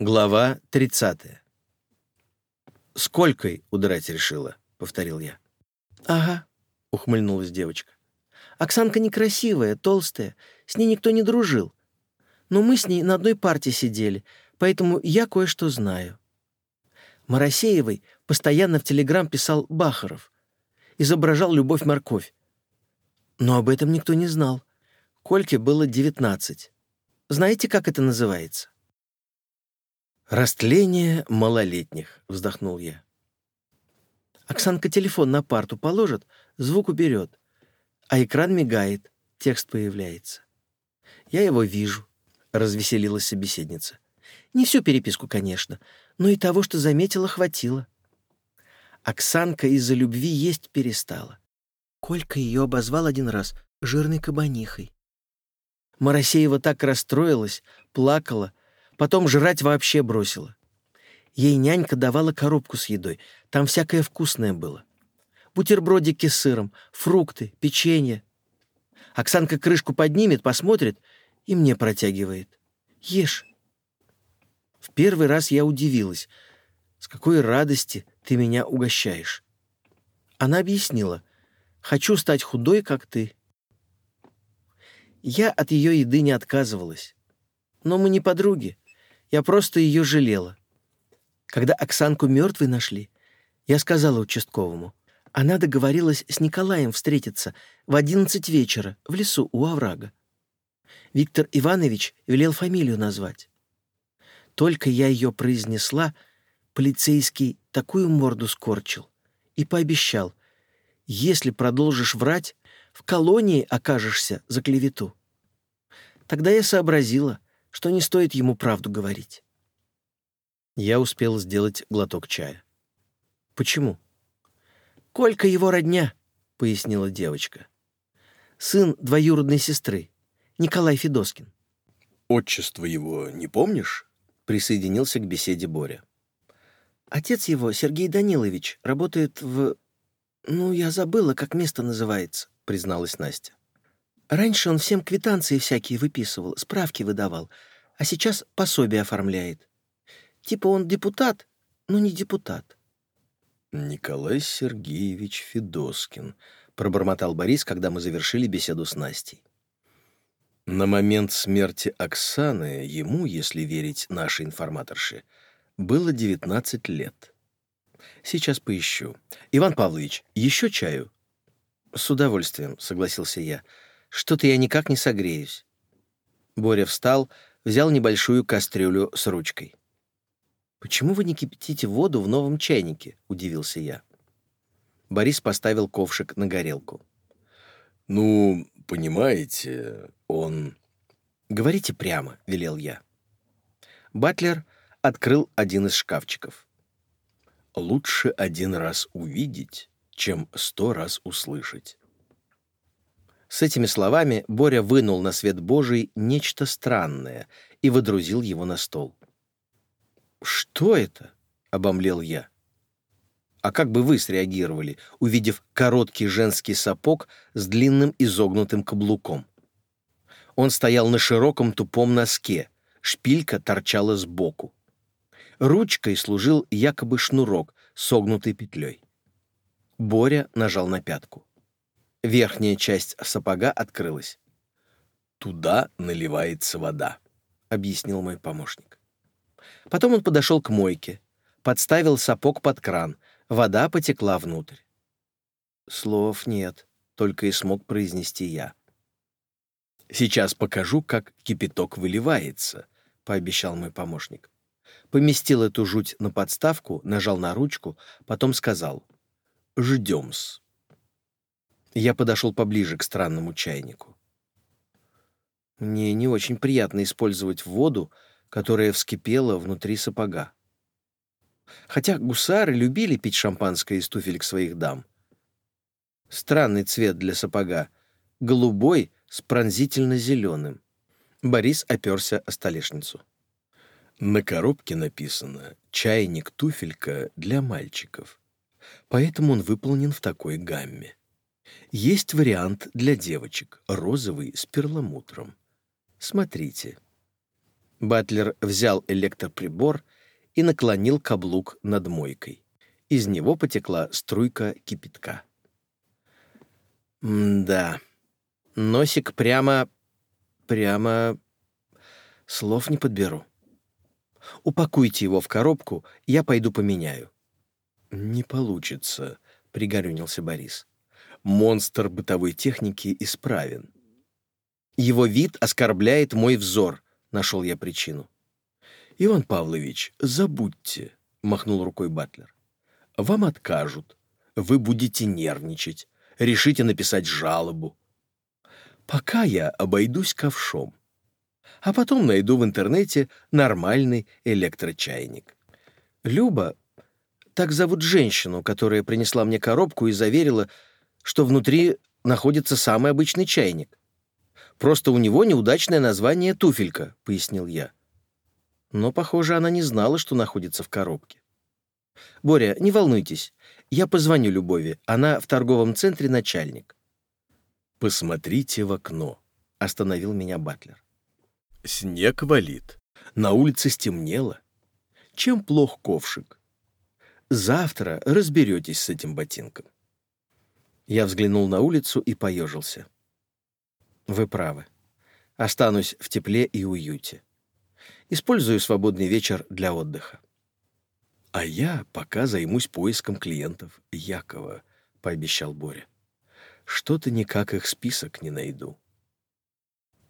Глава 30. «Сколькой удрать решила?» — повторил я. «Ага», — ухмыльнулась девочка. «Оксанка некрасивая, толстая, с ней никто не дружил. Но мы с ней на одной парте сидели, поэтому я кое-что знаю». Моросеевой постоянно в телеграм писал Бахаров. Изображал любовь-морковь. Но об этом никто не знал. Кольке было девятнадцать. Знаете, как это называется? «Растление малолетних», — вздохнул я. Оксанка телефон на парту положит, звук уберет, а экран мигает, текст появляется. Я его вижу, — развеселилась собеседница. Не всю переписку, конечно, но и того, что заметила, хватило. Оксанка из-за любви есть перестала. Колька ее обозвал один раз жирной кабанихой. Моросеева так расстроилась, плакала, потом жрать вообще бросила. Ей нянька давала коробку с едой, там всякое вкусное было. Бутербродики с сыром, фрукты, печенье. Оксанка крышку поднимет, посмотрит и мне протягивает. Ешь. В первый раз я удивилась. С какой радости ты меня угощаешь. Она объяснила. Хочу стать худой, как ты. Я от ее еды не отказывалась. Но мы не подруги. Я просто ее жалела. Когда Оксанку мертвой нашли, я сказала участковому. Она договорилась с Николаем встретиться в одиннадцать вечера в лесу у оврага. Виктор Иванович велел фамилию назвать. Только я ее произнесла, полицейский такую морду скорчил и пообещал, если продолжишь врать, в колонии окажешься за клевету. Тогда я сообразила, что не стоит ему правду говорить. Я успел сделать глоток чая. «Почему?» «Колька его родня», — пояснила девочка. «Сын двоюродной сестры, Николай Федоскин». «Отчество его не помнишь?» — присоединился к беседе Боря. «Отец его, Сергей Данилович, работает в... Ну, я забыла, как место называется», — призналась Настя. «Раньше он всем квитанции всякие выписывал, справки выдавал, а сейчас пособие оформляет. Типа он депутат, но не депутат». «Николай Сергеевич Федоскин», — пробормотал Борис, когда мы завершили беседу с Настей. На момент смерти Оксаны ему, если верить нашей информаторше, было 19 лет. Сейчас поищу. Иван Павлович, еще чаю? С удовольствием, согласился я. Что-то я никак не согреюсь. Боря встал, взял небольшую кастрюлю с ручкой. «Почему вы не кипятите воду в новом чайнике?» — удивился я. Борис поставил ковшик на горелку. «Ну, понимаете, он...» «Говорите прямо», — велел я. Батлер открыл один из шкафчиков. «Лучше один раз увидеть, чем сто раз услышать». С этими словами Боря вынул на свет Божий нечто странное и водрузил его на стол. «Что это?» — обомлел я. А как бы вы среагировали, увидев короткий женский сапог с длинным изогнутым каблуком? Он стоял на широком тупом носке, шпилька торчала сбоку. Ручкой служил якобы шнурок, согнутый петлей. Боря нажал на пятку. Верхняя часть сапога открылась. «Туда наливается вода», — объяснил мой помощник. Потом он подошел к мойке, подставил сапог под кран — Вода потекла внутрь. Слов нет, только и смог произнести я. «Сейчас покажу, как кипяток выливается», — пообещал мой помощник. Поместил эту жуть на подставку, нажал на ручку, потом сказал «Ждем-с». Я подошел поближе к странному чайнику. Мне не очень приятно использовать воду, которая вскипела внутри сапога. Хотя гусары любили пить шампанское из туфелек своих дам. Странный цвет для сапога. Голубой с пронзительно-зеленым. Борис оперся о столешницу. На коробке написано «Чайник-туфелька для мальчиков». Поэтому он выполнен в такой гамме. Есть вариант для девочек, розовый с перламутром. Смотрите. Батлер взял электроприбор и наклонил каблук над мойкой. Из него потекла струйка кипятка. «Да, носик прямо... прямо... слов не подберу. Упакуйте его в коробку, я пойду поменяю». «Не получится», — пригорюнился Борис. «Монстр бытовой техники исправен». «Его вид оскорбляет мой взор», — нашел я причину. «Иван Павлович, забудьте», — махнул рукой Батлер. «Вам откажут. Вы будете нервничать, решите написать жалобу. Пока я обойдусь ковшом, а потом найду в интернете нормальный электрочайник. Люба так зовут женщину, которая принесла мне коробку и заверила, что внутри находится самый обычный чайник. Просто у него неудачное название «туфелька», — пояснил я. Но, похоже, она не знала, что находится в коробке. «Боря, не волнуйтесь. Я позвоню Любови. Она в торговом центре начальник». «Посмотрите в окно», — остановил меня Батлер. «Снег валит. На улице стемнело. Чем плох ковшик? Завтра разберетесь с этим ботинком. Я взглянул на улицу и поежился. Вы правы. Останусь в тепле и уюте. Использую свободный вечер для отдыха. А я пока займусь поиском клиентов Якова, пообещал Боря. Что-то никак их список не найду.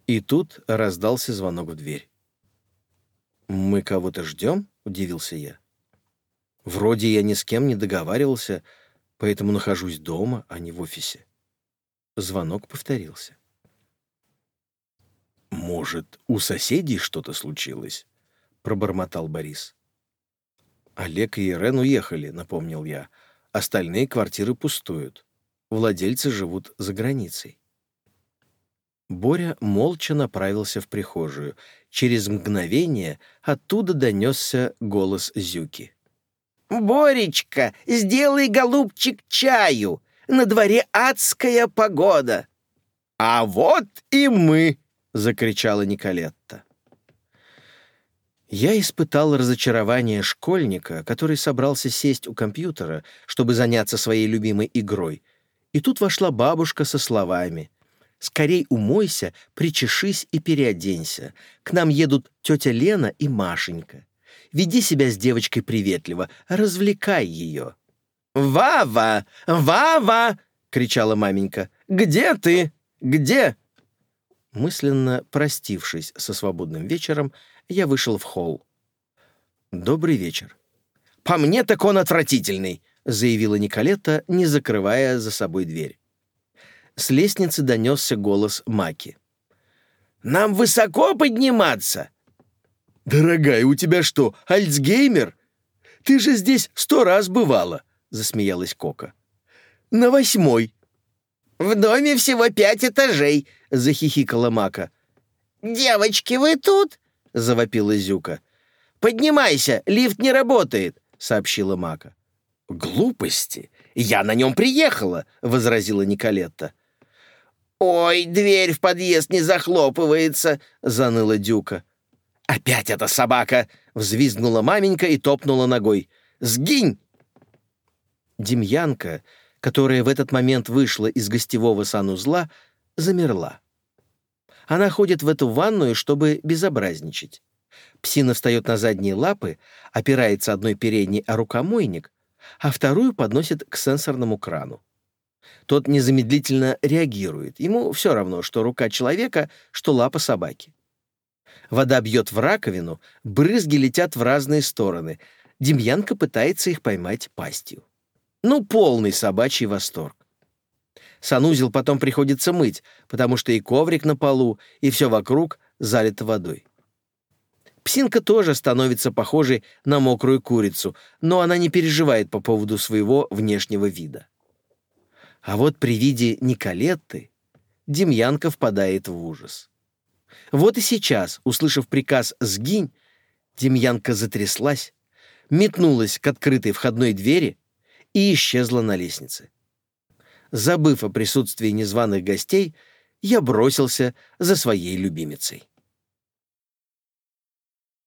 И тут раздался звонок в дверь. «Мы кого-то ждем?» — удивился я. Вроде я ни с кем не договаривался, поэтому нахожусь дома, а не в офисе. Звонок повторился. «Может, у соседей что-то случилось?» — пробормотал Борис. «Олег и Ирен уехали», — напомнил я. «Остальные квартиры пустуют. Владельцы живут за границей». Боря молча направился в прихожую. Через мгновение оттуда донесся голос Зюки. «Боречка, сделай, голубчик, чаю. На дворе адская погода». «А вот и мы!» — закричала Николетта. Я испытал разочарование школьника, который собрался сесть у компьютера, чтобы заняться своей любимой игрой. И тут вошла бабушка со словами. «Скорей умойся, причешись и переоденься. К нам едут тетя Лена и Машенька». Веди себя с девочкой приветливо, развлекай ее». «Вава! Вава!» — кричала маменька. «Где ты? Где?» Мысленно простившись со свободным вечером, я вышел в холл. «Добрый вечер». «По мне так он отвратительный», — заявила Николета, не закрывая за собой дверь. С лестницы донесся голос Маки. «Нам высоко подниматься. «Дорогая, у тебя что, Альцгеймер? Ты же здесь сто раз бывала», — засмеялась Кока. «На восьмой». «В доме всего пять этажей», — захихикала Мака. «Девочки, вы тут?» — завопила Зюка. «Поднимайся, лифт не работает», — сообщила Мака. «Глупости! Я на нем приехала!» — возразила Николетта. «Ой, дверь в подъезд не захлопывается!» — заныла Дюка. «Опять эта собака!» — взвизгнула маменька и топнула ногой. «Сгинь!» Демьянка, которая в этот момент вышла из гостевого санузла, замерла. Она ходит в эту ванную, чтобы безобразничать. Псина встает на задние лапы, опирается одной передней о рукомойник, а вторую подносит к сенсорному крану. Тот незамедлительно реагирует. Ему все равно, что рука человека, что лапа собаки. Вода бьет в раковину, брызги летят в разные стороны. Демьянка пытается их поймать пастью. Ну, полный собачий восторг. Санузел потом приходится мыть, потому что и коврик на полу, и все вокруг залито водой. Псинка тоже становится похожей на мокрую курицу, но она не переживает по поводу своего внешнего вида. А вот при виде Николетты Демьянка впадает в ужас. Вот и сейчас, услышав приказ «сгинь», Демьянка затряслась, метнулась к открытой входной двери и исчезла на лестнице. Забыв о присутствии незваных гостей, я бросился за своей любимицей.